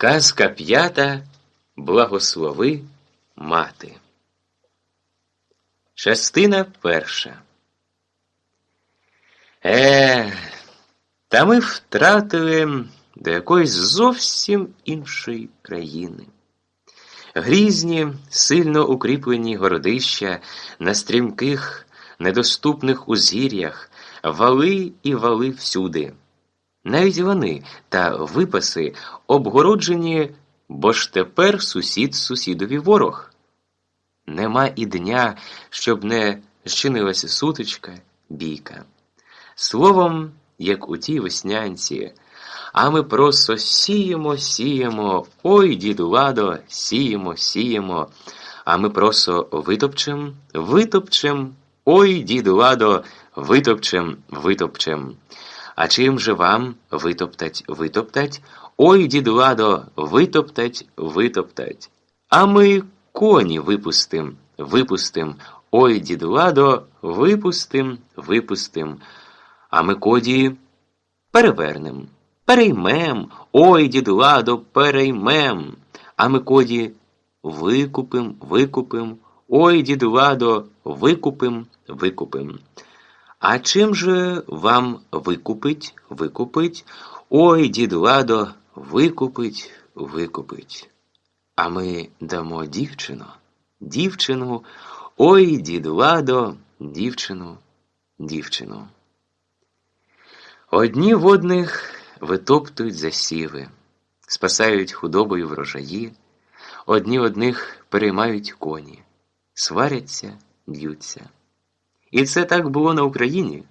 Казка п'ята Благослови мати. Частина перша. Е, та ми втратили до якоїсь зовсім іншої країни. Грізні, сильно укріплені городища на стрімких, недоступних узгір'ях, вали і вали всюди. Навіть вони та випаси обгороджені, бо ж тепер сусід сусідові ворог. Нема і дня, щоб не зчинилася сутичка, бійка. Словом, як у тій веснянці, а ми просто сіємо, сіємо, ой, діду ладо, сіємо, сіємо, а ми просто витопчем, витопчем, ой, діду ладо, витопчем, витопчем. А чим же вам витоптать, витоптать? Ой, діду ладо, витоптать, витоптать. А ми коні випустим, випустим. Ой, діду ладо, випустим, випустим. А ми коді перевернем, переймем. Ой, діду ладо, переймем. А ми коді викупим, викупим. Ой, діду ладо, викупим, викупим. А чим же вам викупить, викупить? Ой, дід Ладо, викупить, викупить. А ми дамо дівчину, дівчину, ой, дід Ладо, дівчину, дівчину. Одні водних витоптують засіви, спасають худобою врожаї, одні одних переймають коні, сваряться, б'ються. І це так було на Україні.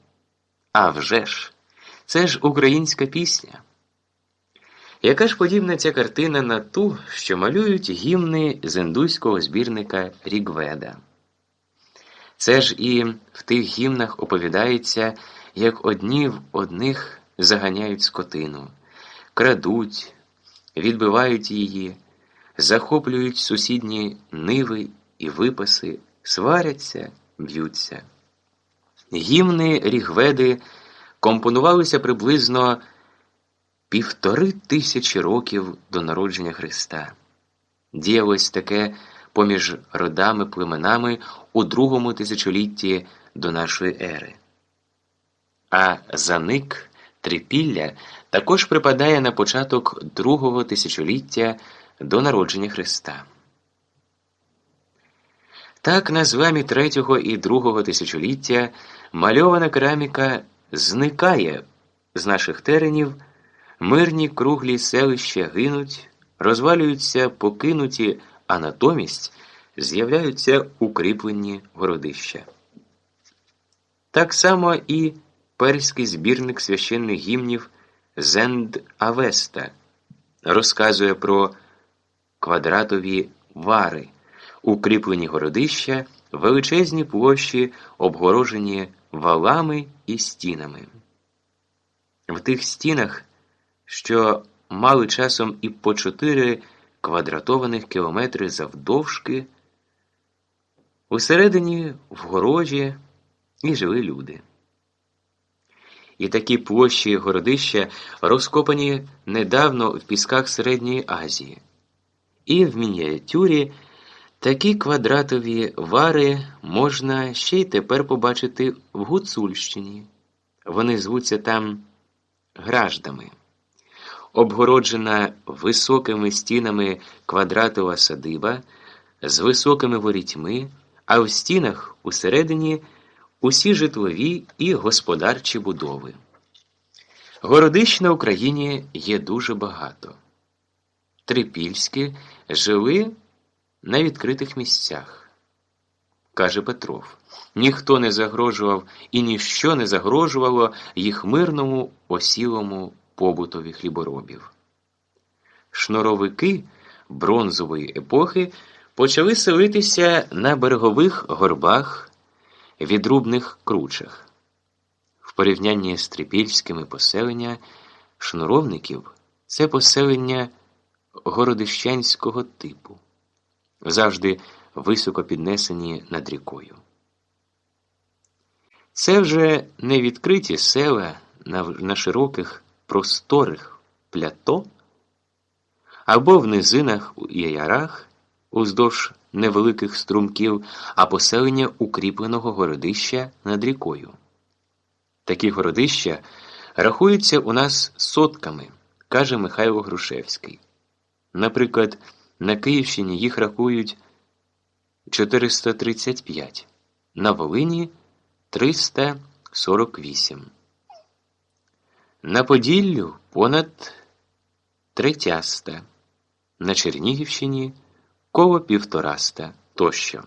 А вже ж, це ж українська пісня. Яка ж подібна ця картина на ту, що малюють гімни з індуського збірника Рігведа? Це ж і в тих гімнах оповідається, як одні в одних заганяють скотину, крадуть, відбивають її, захоплюють сусідні ниви і випаси, сваряться, б'ються. Гімни Рігведи компонувалися приблизно півтори тисячі років до народження Христа. Діялось таке поміж родами племенами у другому тисячолітті до нашої ери. А заник трипілля також припадає на початок другого тисячоліття до народження Христа. Так на зламі третього і другого тисячоліття мальована кераміка зникає з наших теренів, мирні круглі селища гинуть, розвалюються покинуті, а натомість з'являються укріплені городища. Так само і перський збірник священних гімнів Зенд Авеста розказує про квадратові вари укріплені городища, величезні площі, обгорожені валами і стінами. В тих стінах, що мали часом і по чотири квадратованих кілометри завдовжки, усередині вгорожі і жили люди. І такі площі городища розкопані недавно в пісках Середньої Азії, і в мініатюрі Такі квадратові вари можна ще й тепер побачити в Гуцульщині. Вони звуться там граждами. Обгороджена високими стінами квадратова садиба з високими ворітьми, а в стінах усередині усі житлові і господарчі будови. Городищ на Україні є дуже багато. Трипільські жили на відкритих місцях. Каже Петров, ніхто не загрожував і ніщо не загрожувало їх мирному осілому побутові хліборобів. Шноровики бронзової епохи почали селитися на берегових горбах, відрубних кручах. В порівнянні з трипільськими поселення шнуровників це поселення городищанського типу завжди високо піднесені над рікою. Це вже не відкриті села на, широких просторих плято, або в низинах і ярах уздовж невеликих струмків, а поселення укріпленого городища над рікою. Такі городища рахуються у нас сотками, каже Михайло Грушевський. Наприклад, на Київщині їх рахують 435, на Волині 348. На Поділлю понад третяста, на Чернігівщині коло півтораста тощо.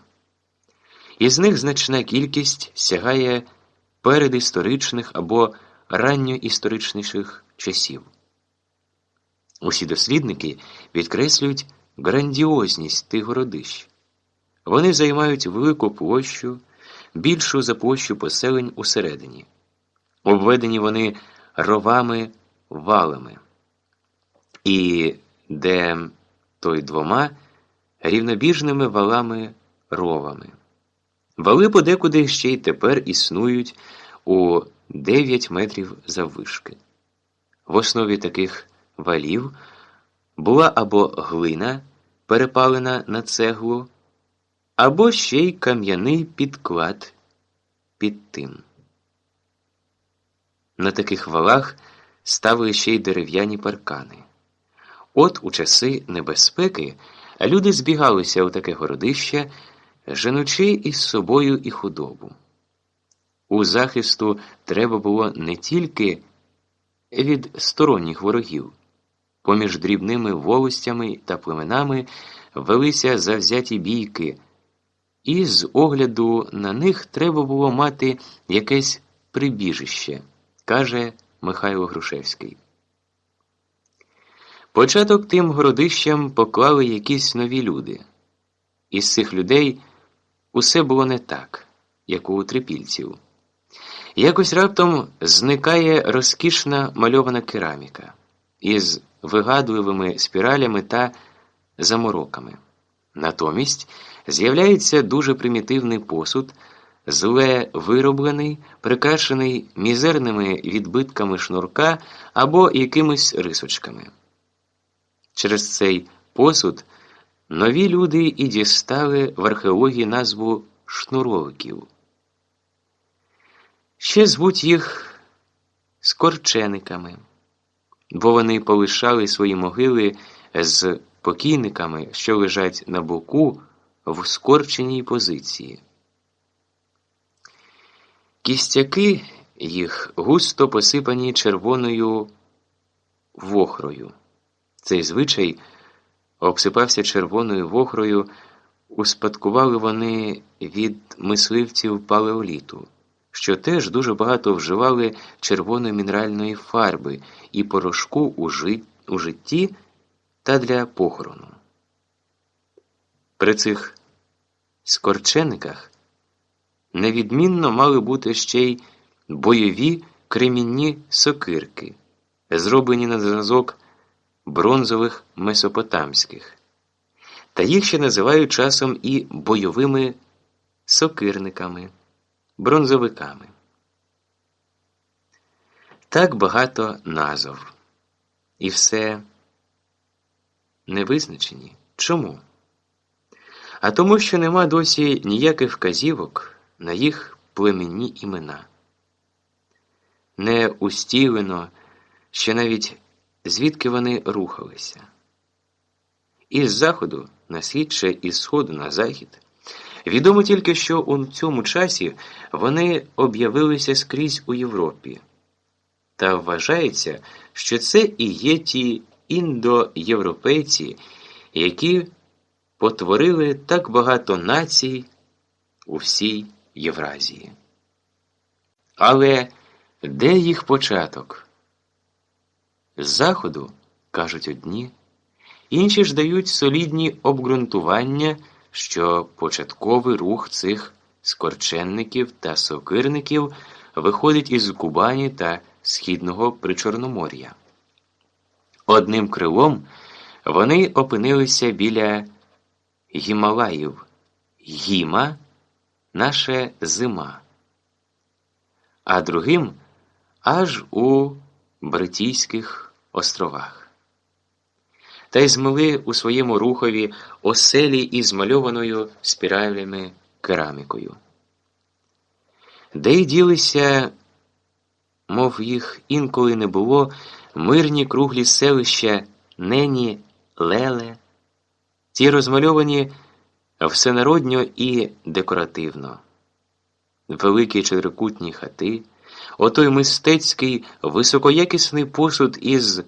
Із них значна кількість сягає передісторичних або ранньоісторичніших часів. Усі дослідники підкреслюють грандіозність тих городищ. Вони займають велику площу, більшу за площу поселень усередині. Обведені вони ровами валами, і де той двома рівнобіжними валами ровами. Вали подекуди ще й тепер існують у 9 метрів заввишки. В основі таких валів була або глина, перепалена на цеглу, або ще й кам'яний підклад під тим. На таких валах ставили ще й дерев'яні паркани. От у часи небезпеки люди збігалися у таке городище, женучи із собою і худобу. У захисту треба було не тільки від сторонніх ворогів, поміж дрібними волостями та племенами велися завзяті бійки, і з огляду на них треба було мати якесь прибіжище, каже Михайло Грушевський. Початок тим городищам поклали якісь нові люди. Із цих людей усе було не так, як у трипільців. Якось раптом зникає розкішна мальована кераміка із вигадливими спіралями та замороками. Натомість з'являється дуже примітивний посуд, зле вироблений, прикрашений мізерними відбитками шнурка або якимись рисочками. Через цей посуд нові люди і дістали в археології назву шнуровиків. Ще звуть їх скорчениками, бо вони полишали свої могили з покійниками, що лежать на боку в скорченій позиції. Кістяки їх густо посипані червоною вохрою. Цей звичай обсипався червоною вохрою, успадкували вони від мисливців палеоліту, що теж дуже багато вживали червоної мінеральної фарби і порошку у, жит... у житті та для похорону. При цих скорчениках невідмінно мали бути ще й бойові кремінні сокирки, зроблені на зразок бронзових месопотамських, та їх ще називають часом і бойовими сокирниками, бронзовиками. Так багато назов. І все не визначені. Чому? А тому, що нема досі ніяких вказівок на їх племенні імена. Не устілено, що навіть звідки вони рухалися. Із заходу на схід чи із сходу на захід. Відомо тільки, що у цьому часі вони об'явилися скрізь у Європі. Та вважається, що це і є ті індоєвропейці, які потворили так багато націй у всій Євразії. Але де їх початок? З заходу, кажуть одні, інші ж дають солідні обґрунтування, що початковий рух цих скорченників та сокирників виходить із Кубані та Східного Причорномор'я. Одним крилом вони опинилися біля Гімалаїв, Гіма наше зима, а другим аж у Бритійських островах. Та й змили у своєму рухові оселі із мальованою спіралями керамікою. Де й ділися, мов їх інколи не було, мирні круглі селища Нені, Леле, ті розмальовані всенародньо і декоративно, великі чотирикутні хати, отой мистецький високоякісний посуд із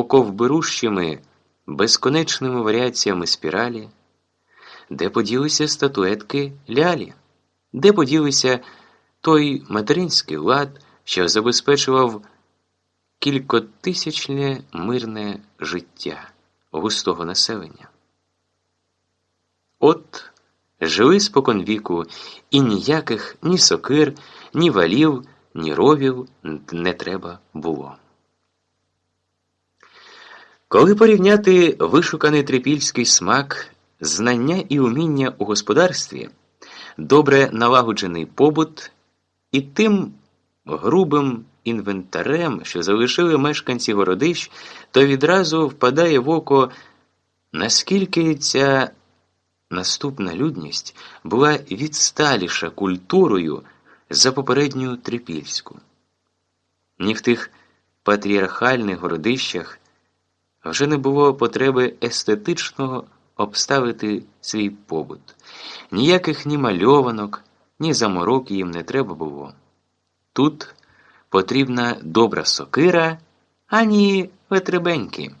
оковберущими безконечними варіаціями спіралі, де поділися статуетки лялі, де поділися той материнський лад, що забезпечував кількотисячне мирне життя густого населення. От жили споконвіку, і ніяких ні сокир, ні валів, ні ровів не треба було. Коли порівняти вишуканий трипільський смак, знання і уміння у господарстві, добре налагоджений побут і тим грубим інвентарем, що залишили мешканці городищ, то відразу впадає в око, наскільки ця наступна людність була відсталіша культурою за попередню трипільську. Ні в тих патріархальних городищах вже не було потреби естетичного обставити свій побут. Ніяких ні мальованок, ні заморок їм не треба було. Тут потрібна добра сокира, ані витребеньки.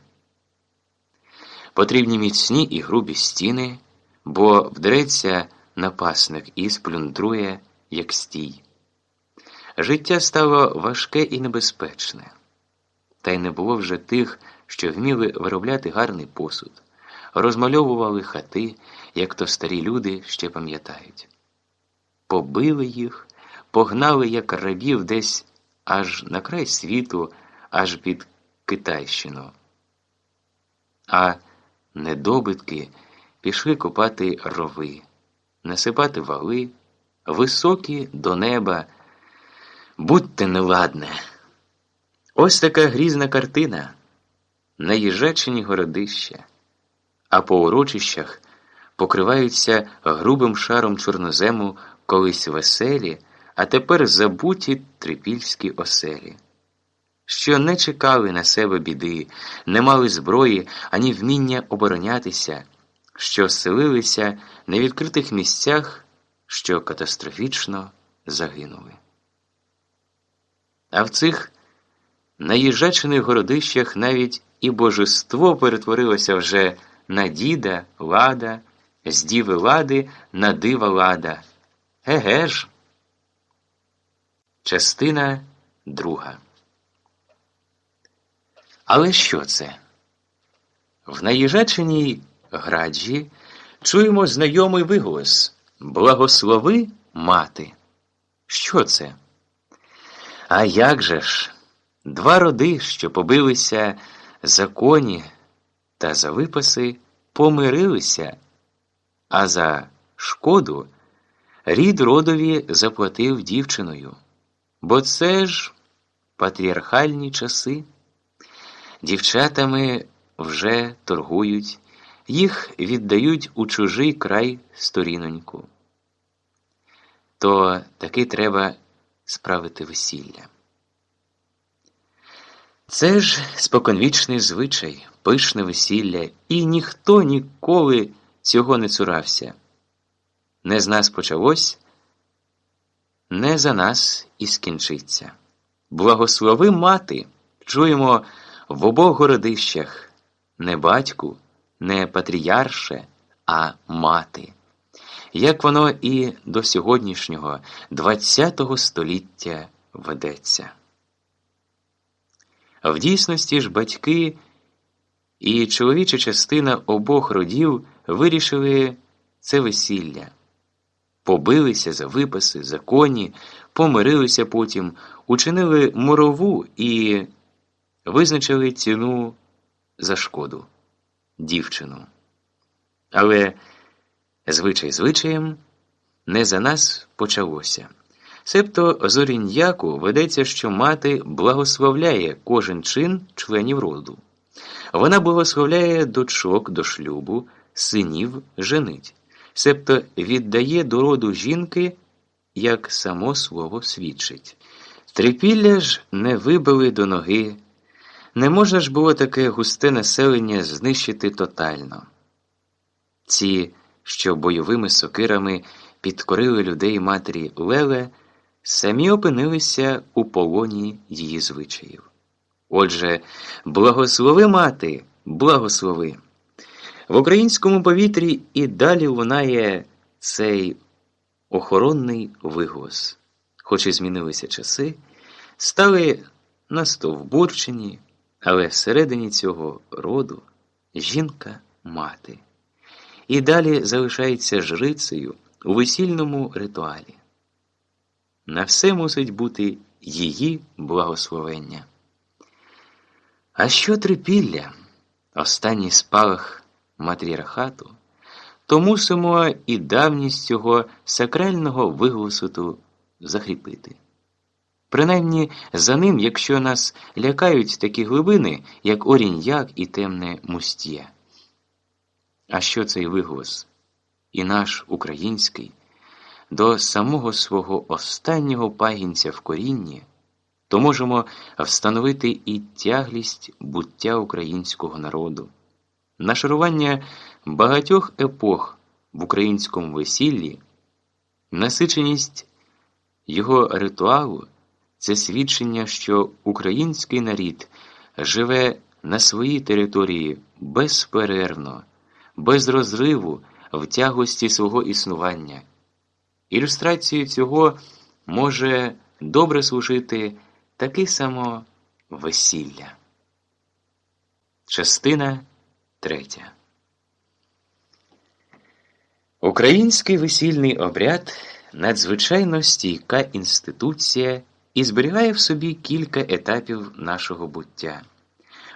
Потрібні міцні і грубі стіни, бо вдреться напасник і сплюндрує, як стій. Життя стало важке і небезпечне, та й не було вже тих, що вміли виробляти гарний посуд, розмальовували хати, як то старі люди ще пам'ятають. Побили їх, погнали як рабів десь аж на край світу, аж під Китайщину. А недобитки пішли копати рови, насипати вали, високі до неба. Будьте неладне. Ось така грізна картина. Наїжачені городища, а по урочищах покриваються грубим шаром чорнозему колись веселі а тепер забуті трипільські оселі, що не чекали на себе біди, не мали зброї ані вміння оборонятися, що селилися на відкритих місцях, що катастрофічно загинули. А в цих наїжачених городищах навіть і божество перетворилося вже на діда, лада, з діви лади на дива лада. Еге ж. Частина друга. Але що це? В наїжаченій граджі чуємо знайомий виголос Благослови мати. Що це? А як же ж? Два роди, що побилися за коні та за випаси, помирилися, а за шкоду рід родові заплатив дівчиною. Бо це ж патріархальні часи. Дівчатами вже торгують, їх віддають у чужий край сторіноньку. То таки треба справити весілля. Це ж споконвічний звичай, пишне весілля, і ніхто ніколи цього не цурався. Не з нас почалось не за нас і скінчиться. Благослови мати, чуємо в обох городищах не батьку, не патріарше, а мати. Як воно і до сьогоднішнього ХХ століття ведеться. В дійсності ж батьки і чоловіча частина обох родів вирішили це весілля побилися за випаси, за коні, помирилися потім, учинили морову і визначили ціну за шкоду дівчину. Але звичай звичаєм не за нас почалося. Себто зоріньяку ведеться, що мати благословляє кожен чин членів роду. Вона благословляє дочок до шлюбу, синів женить, себто віддає до роду жінки, як само слово свідчить. Трипілля ж не вибили до ноги. Не можна ж було таке густе населення знищити тотально. Ці, що бойовими сокирами підкорили людей матері Леле, самі опинилися у полоні її звичаїв. Отже, благослови мати, благослови. В українському повітрі і далі лунає цей охоронний виголос. Хоч і змінилися часи, стали настовбурчені, але всередині цього роду жінка мати. І далі залишається жрицею у весільному ритуалі. На все мусить бути її благословення. А що трипілля, останній спалах матріархату, то мусимо і давність цього сакрального виголосу закріпити. Принаймні за ним, якщо нас лякають такі глибини, як оріньяк і темне мустє. А що цей виголос? І наш український, до самого свого останнього пагінця в корінні, то можемо встановити і тяглість буття українського народу, нашарування багатьох епох в українському весіллі, насиченість його ритуалу це свідчення, що український нарід живе на своїй території безперервно, без розриву в тягості свого існування. Ілюстрацією цього може добре служити таке само весілля. Частина третя. Український весільний обряд надзвичайно стійка інституція і зберігає в собі кілька етапів нашого буття,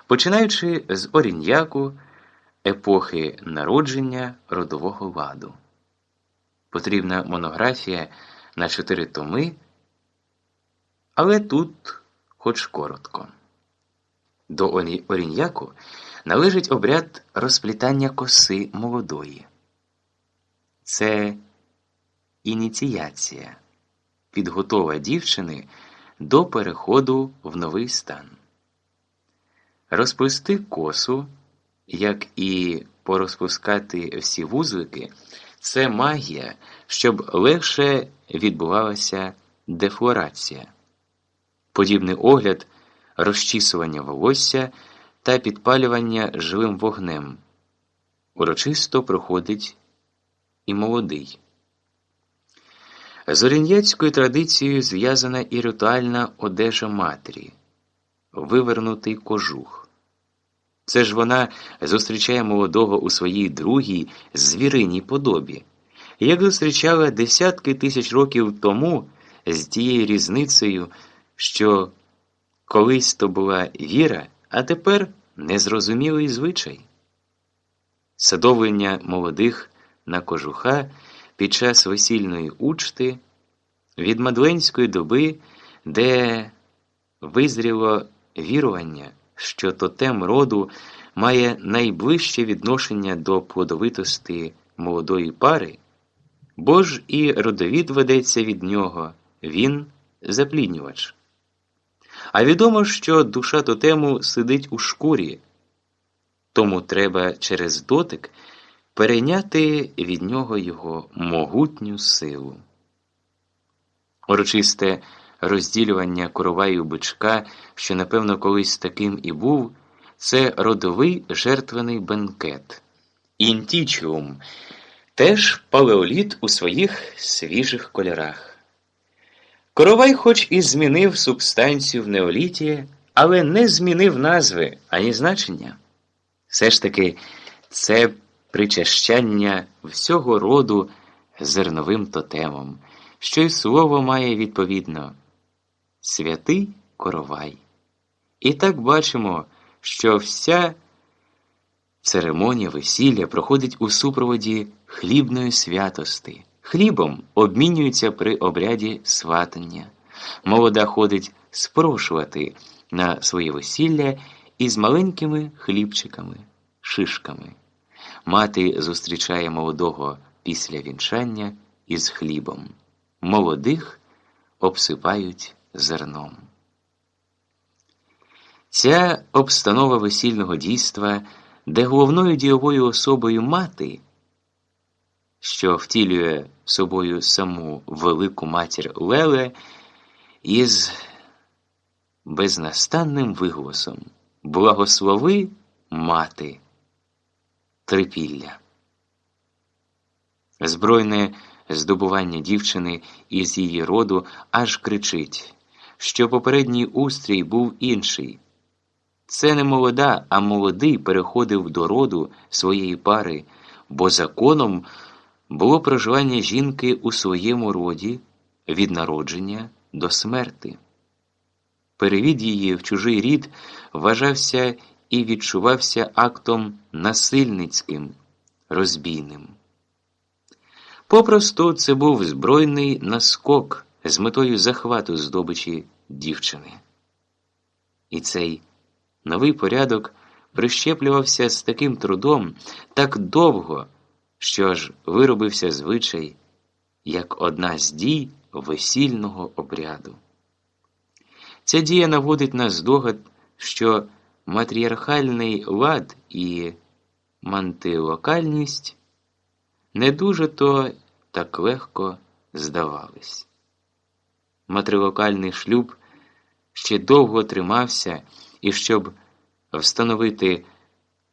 починаючи з оріньяку, епохи народження родового ладу. Потрібна монографія на чотири томи, але тут хоч коротко. До оріньяку належить обряд розплітання коси молодої. Це ініціація, підготова дівчини до переходу в новий стан. Розпусти косу, як і порозпускати всі вузлики, це магія, щоб легше відбувалася дефлорація. Подібний огляд розчісування волосся та підпалювання живим вогнем. Урочисто проходить і молодий. З орін'яцькою традицією зв'язана і ритуальна одежа матері, вивернутий кожух. Це ж вона зустрічає молодого у своїй другій звіриній подобі, як зустрічала десятки тисяч років тому з тією різницею, що колись то була віра, а тепер незрозумілий звичай. Садовлення молодих на кожуха під час весільної учти від мадленської доби, де визріло вірування, що тотем роду має найближче відношення до плодовитості молодої пари, бо ж і родовід ведеться від нього, він запліднювач. А відомо, що душа тотему сидить у шкурі, тому треба через дотик перейняти від нього його могутню силу. Урочисте розділювання короваю бичка, що, напевно, колись таким і був, це родовий жертвений бенкет. Інтічіум теж палеоліт у своїх свіжих кольорах. Коровай, хоч і змінив субстанцію в неоліті, але не змінив назви ані значення. Все ж таки, це причащання всього роду зерновим тотемом, що й слово має відповідно святий коровай. І так бачимо, що вся церемонія весілля проходить у супроводі хлібної святости. Хлібом обмінюються при обряді сватання. Молода ходить спрошувати на своє весілля із маленькими хлібчиками, шишками. Мати зустрічає молодого після вінчання із хлібом. Молодих обсипають зерном. Ця обстанова весільного дійства, де головною дієвою особою мати, що втілює собою саму велику матір Леле, із безнастанним виголосом Благослови мати трипілля. Збройне здобування дівчини із її роду аж кричить, що попередній устрій був інший. Це не молода, а молодий переходив до роду своєї пари, бо законом було проживання жінки у своєму роді від народження до смерти. Перевід її в чужий рід вважався і відчувався актом насильницьким, розбійним. Попросту це був збройний наскок з метою захвату здобичі дівчини. І цей новий порядок прищеплювався з таким трудом так довго, що аж виробився звичай, як одна з дій весільного обряду. Ця дія наводить на здогад, що матріархальний лад і мантилокальність не дуже то так легко здавались. Матрилокальний шлюб ще довго тримався, і щоб встановити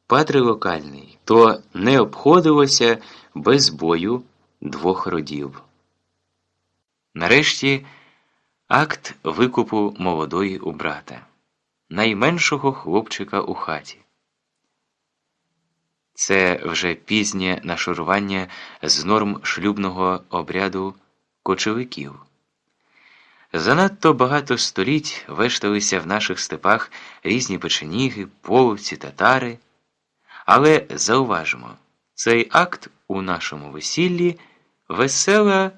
патрилокальний, то не обходилося без бою двох родів. Нарешті акт викупу молодої у брата, найменшого хлопчика у хаті. Це вже пізнє нашурування з норм шлюбного обряду кочовиків. Занадто багато століть вешталися в наших степах різні печеніги, половці, татари. Але зауважимо, цей акт у нашому весіллі весела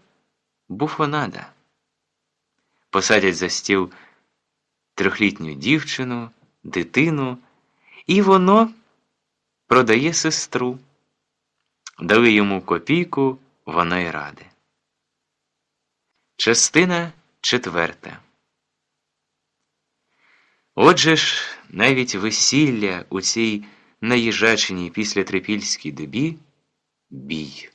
буфонада. Посадять за стіл трьохлітню дівчину, дитину, і воно продає сестру. Дали йому копійку, воно й раде. Частина четверта. Отже ж, навіть весілля у цій наїжаченій після трипільській добі бій.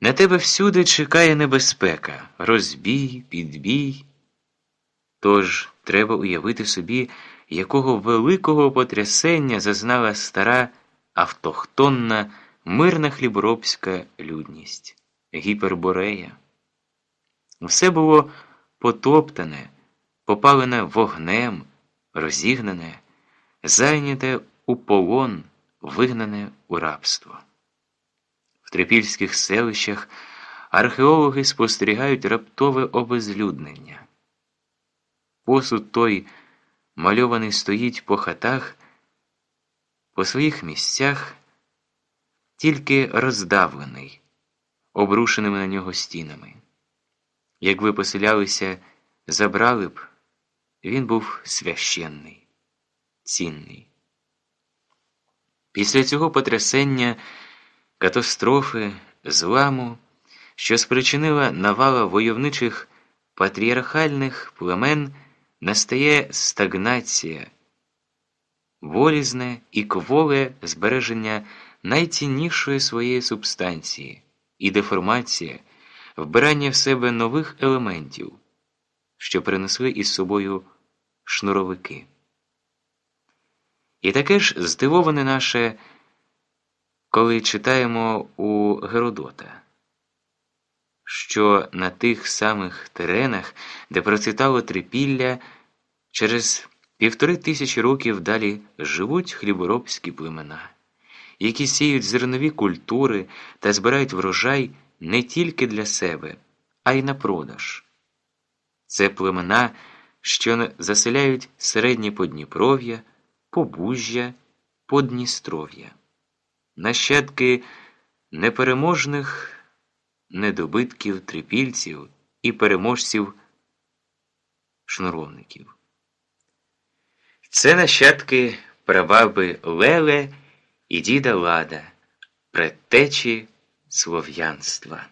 На тебе всюди чекає небезпека, розбій, підбій. Тож треба уявити собі, якого великого потрясення зазнала стара автохтонна мирна хліборобська людність, гіперборея. Все було потоптане, попалене вогнем, розігнане, зайняте у полон, вигнане у рабство. В трипільських селищах археологи спостерігають раптове обезлюднення. Посуд той мальований стоїть по хатах, по своїх місцях, тільки роздавлений, обрушеними на нього стінами. Якби поселялися, забрали б, він був священний, цінний. Після цього потрясення, катастрофи, зламу, що спричинила навала войовничих патріархальних племен настає стагнація, волізне і кволе збереження найціннішої своєї субстанції і деформація, вбирання в себе нових елементів, що принесли із собою шнуровики. І таке ж здивоване наше, коли читаємо у Геродота що на тих самих теренах, де процвітало трипілля, через півтори тисячі років далі живуть хліборобські племена, які сіють зернові культури та збирають врожай не тільки для себе, а й на продаж. Це племена, що заселяють середнє Подніпров'я, Побужжя, Подністров'я, нащадки непереможних недобитків трипільців і переможців шнуровників. Це нащадки прабаби Леле і діда Лада, предтечі слов'янства.